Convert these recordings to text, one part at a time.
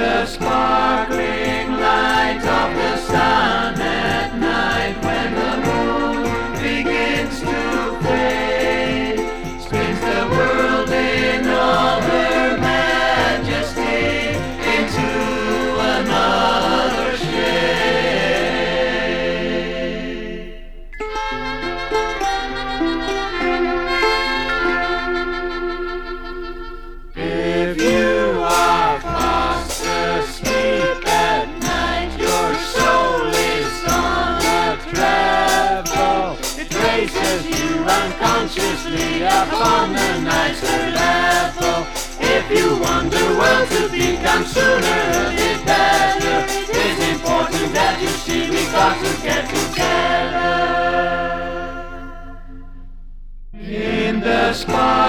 the sky. with you unconsciously upon the nicer level. If you wonder well to become sooner is better, it's important that you see we got to get together. In the sky.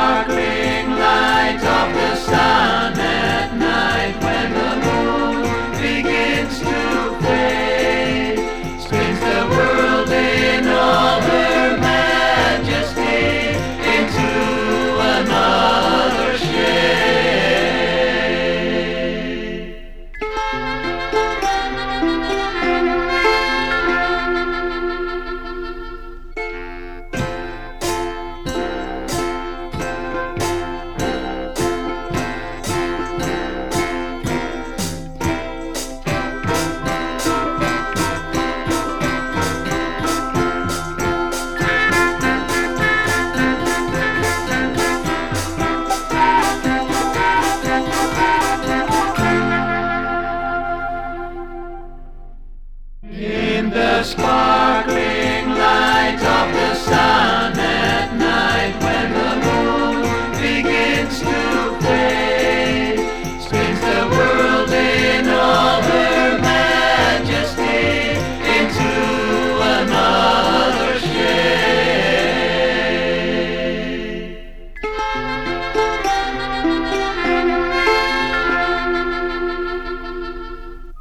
sky.